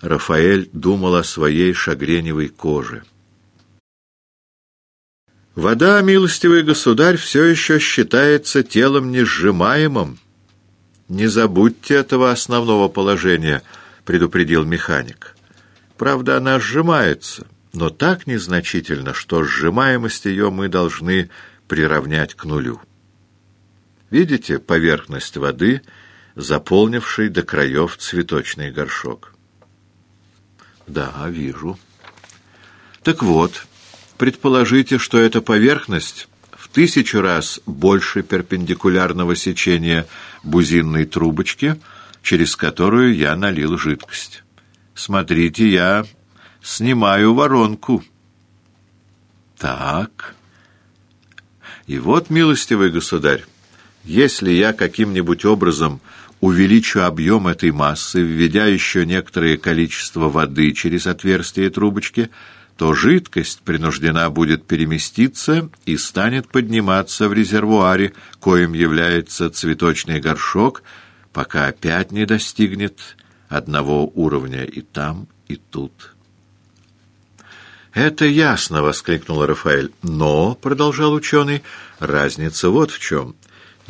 Рафаэль думал о своей шагреневой коже. Вода, милостивый государь, все еще считается телом несжимаемым. Не забудьте этого основного положения, предупредил механик. Правда, она сжимается, но так незначительно, что сжимаемость ее мы должны приравнять к нулю. Видите поверхность воды, заполнившей до краев цветочный горшок? Да, вижу. Так вот, предположите, что эта поверхность в тысячу раз больше перпендикулярного сечения бузинной трубочки, через которую я налил жидкость. Смотрите, я снимаю воронку. Так. И вот, милостивый государь, если я каким-нибудь образом увеличу объем этой массы, введя еще некоторое количество воды через отверстие трубочки, то жидкость принуждена будет переместиться и станет подниматься в резервуаре, коим является цветочный горшок, пока опять не достигнет одного уровня и там, и тут. «Это ясно!» — воскликнул Рафаэль. «Но, — продолжал ученый, — разница вот в чем.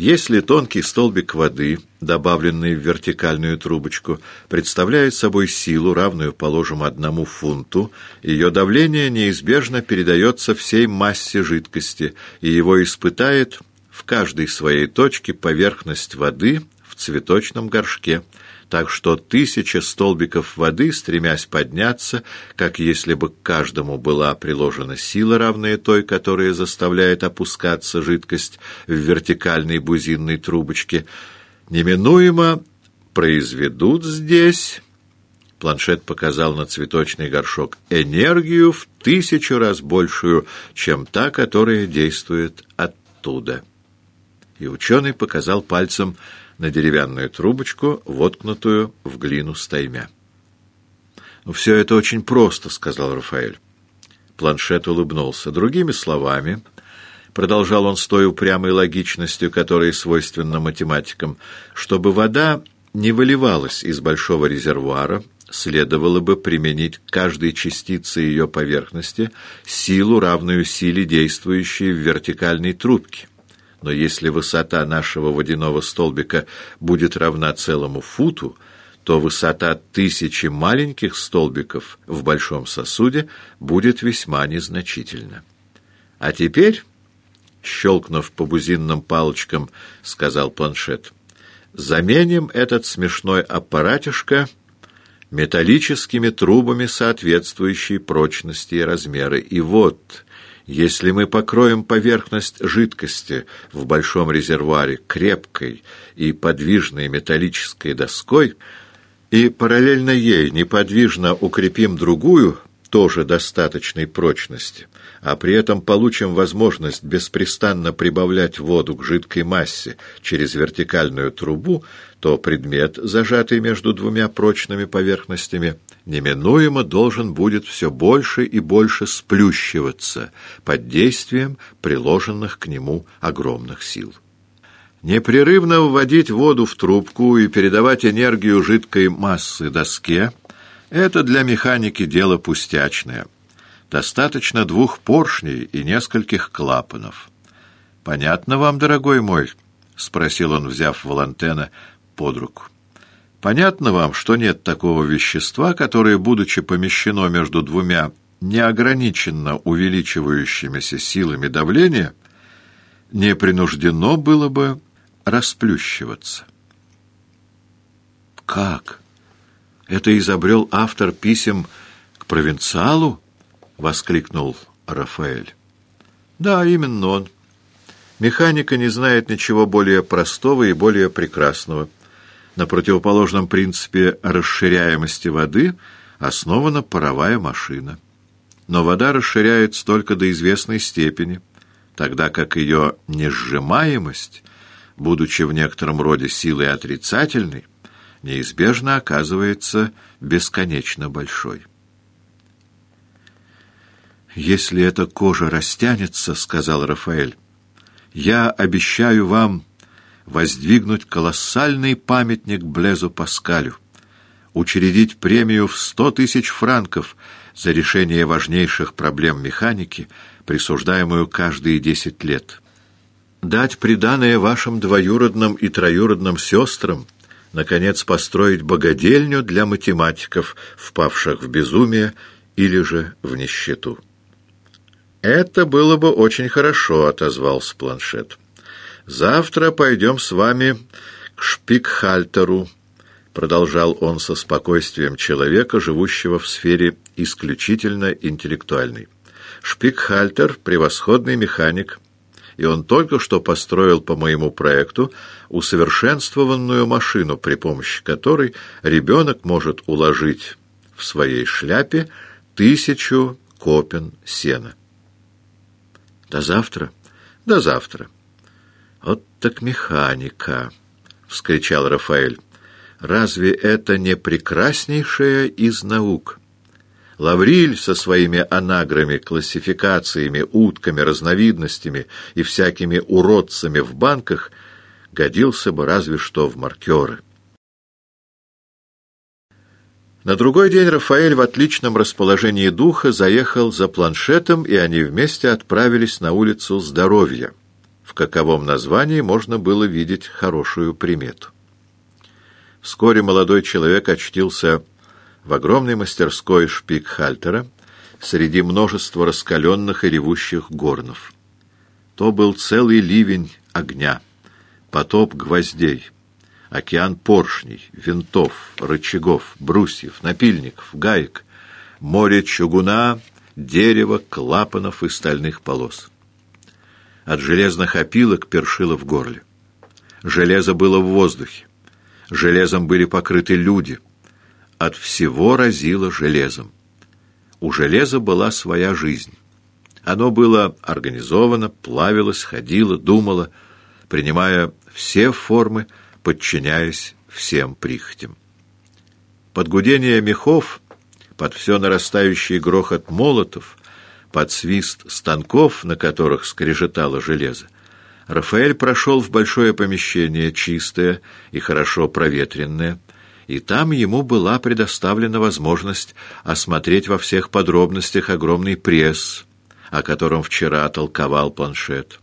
Если тонкий столбик воды, добавленный в вертикальную трубочку, представляет собой силу, равную, положим, одному фунту, ее давление неизбежно передается всей массе жидкости, и его испытает в каждой своей точке поверхность воды цветочном горшке — так что тысяча столбиков воды, стремясь подняться, как если бы к каждому была приложена сила, равная той, которая заставляет опускаться жидкость в вертикальной бузинной трубочке, неминуемо произведут здесь... Планшет показал на цветочный горшок энергию в тысячу раз большую, чем та, которая действует оттуда. И ученый показал пальцем на деревянную трубочку, воткнутую в глину стаймя. «Ну, «Все это очень просто», — сказал Рафаэль. Планшет улыбнулся. «Другими словами...» Продолжал он с той упрямой логичностью, которая свойственна математикам. «Чтобы вода не выливалась из большого резервуара, следовало бы применить к каждой частице ее поверхности силу, равную силе, действующей в вертикальной трубке но если высота нашего водяного столбика будет равна целому футу, то высота тысячи маленьких столбиков в большом сосуде будет весьма незначительна. А теперь, щелкнув по бузинным палочкам, сказал планшет, заменим этот смешной аппаратишко металлическими трубами соответствующей прочности и размеры. И вот если мы покроем поверхность жидкости в большом резервуаре крепкой и подвижной металлической доской и параллельно ей неподвижно укрепим другую, тоже достаточной прочности, а при этом получим возможность беспрестанно прибавлять воду к жидкой массе через вертикальную трубу, то предмет, зажатый между двумя прочными поверхностями, неминуемо должен будет все больше и больше сплющиваться под действием приложенных к нему огромных сил. Непрерывно вводить воду в трубку и передавать энергию жидкой массы доске — это для механики дело пустячное. Достаточно двух поршней и нескольких клапанов. «Понятно вам, дорогой мой?» — спросил он, взяв Валантена под руку. Понятно вам, что нет такого вещества, которое, будучи помещено между двумя неограниченно увеличивающимися силами давления, не принуждено было бы расплющиваться. Как? Это изобрел автор писем к провинциалу? Воскликнул Рафаэль. Да, именно он. Механика не знает ничего более простого и более прекрасного. На противоположном принципе расширяемости воды основана паровая машина. Но вода расширяется только до известной степени, тогда как ее несжимаемость, будучи в некотором роде силой отрицательной, неизбежно оказывается бесконечно большой. «Если эта кожа растянется, — сказал Рафаэль, — я обещаю вам воздвигнуть колоссальный памятник Блезу Паскалю. учредить премию в сто тысяч франков за решение важнейших проблем механики, присуждаемую каждые десять лет. Дать приданое вашим двоюродным и троюродным сестрам, наконец построить богадельню для математиков, впавших в безумие или же в нищету. «Это было бы очень хорошо», — отозвался планшет. «Завтра пойдем с вами к Шпикхальтеру», — продолжал он со спокойствием человека, живущего в сфере исключительно интеллектуальной. «Шпикхальтер — превосходный механик, и он только что построил по моему проекту усовершенствованную машину, при помощи которой ребенок может уложить в своей шляпе тысячу копен сена. До завтра? До завтра. Вот так механика, — вскричал Рафаэль. Разве это не прекраснейшая из наук? Лавриль со своими анаграми, классификациями, утками, разновидностями и всякими уродцами в банках годился бы разве что в маркеры. На другой день Рафаэль в отличном расположении духа заехал за планшетом, и они вместе отправились на улицу Здоровья, в каковом названии можно было видеть хорошую примету. Вскоре молодой человек очтился в огромной мастерской Шпикхальтера среди множества раскаленных и ревущих горнов. То был целый ливень огня, потоп гвоздей — океан поршней, винтов, рычагов, брусьев, напильников, гаек, море чугуна, дерева, клапанов и стальных полос. От железных опилок першило в горле. Железо было в воздухе. Железом были покрыты люди. От всего разило железом. У железа была своя жизнь. Оно было организовано, плавилось, ходило, думало, принимая все формы, подчиняясь всем прихотям. Под гудение мехов, под все нарастающий грохот молотов, под свист станков, на которых скрежетало железо, Рафаэль прошел в большое помещение, чистое и хорошо проветренное, и там ему была предоставлена возможность осмотреть во всех подробностях огромный пресс, о котором вчера толковал планшет.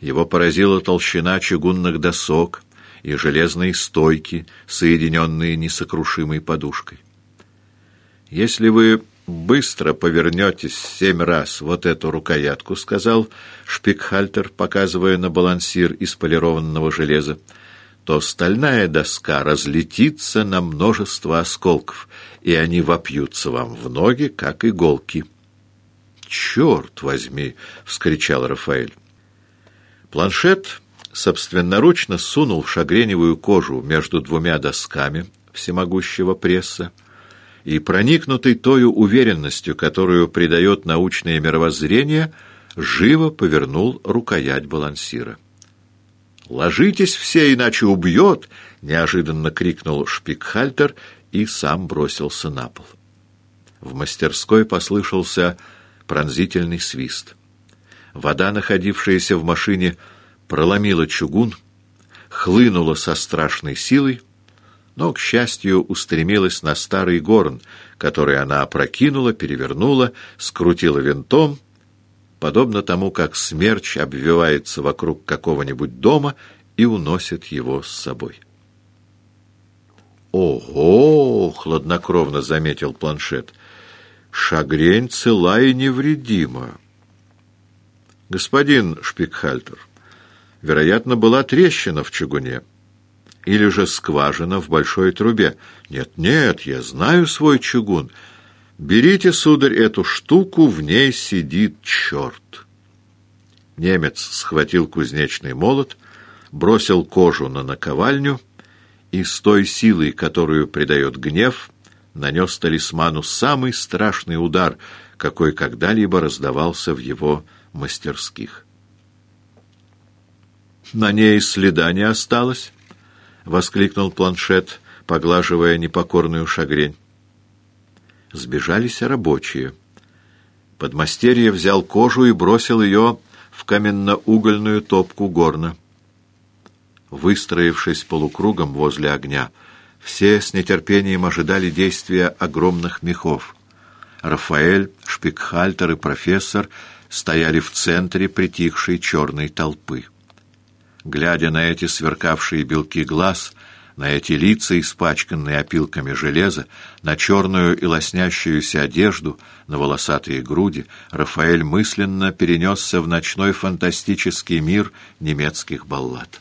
Его поразила толщина чугунных досок, и железные стойки, соединенные несокрушимой подушкой. «Если вы быстро повернетесь семь раз вот эту рукоятку», — сказал Шпикхальтер, показывая на балансир из полированного железа, то стальная доска разлетится на множество осколков, и они вопьются вам в ноги, как иголки. «Черт возьми!» — вскричал Рафаэль. Планшет собственноручно сунул шагреневую кожу между двумя досками всемогущего пресса и, проникнутый тою уверенностью, которую придает научное мировоззрение, живо повернул рукоять балансира. «Ложитесь все, иначе убьет!» — неожиданно крикнул Шпикхальтер и сам бросился на пол. В мастерской послышался пронзительный свист. Вода, находившаяся в машине, — проломила чугун, хлынула со страшной силой, но, к счастью, устремилась на старый горн, который она опрокинула, перевернула, скрутила винтом, подобно тому, как смерч обвивается вокруг какого-нибудь дома и уносит его с собой. «Ого!» — хладнокровно заметил планшет. «Шагрень цела и невредима». «Господин Шпикхальтер, вероятно, была трещина в чугуне. Или же скважина в большой трубе. Нет, нет, я знаю свой чугун. Берите, сударь, эту штуку, в ней сидит черт. Немец схватил кузнечный молот, бросил кожу на наковальню и с той силой, которую придает гнев, нанес талисману самый страшный удар, какой когда-либо раздавался в его мастерских. На ней следа не осталось, — воскликнул планшет, поглаживая непокорную шагрень. Сбежались рабочие. Подмастерье взял кожу и бросил ее в каменно-угольную топку горна. Выстроившись полукругом возле огня, Все с нетерпением ожидали действия огромных мехов. Рафаэль, Шпикхальтер и профессор стояли в центре притихшей черной толпы. Глядя на эти сверкавшие белки глаз, на эти лица, испачканные опилками железа, на черную и лоснящуюся одежду, на волосатые груди, Рафаэль мысленно перенесся в ночной фантастический мир немецких баллад.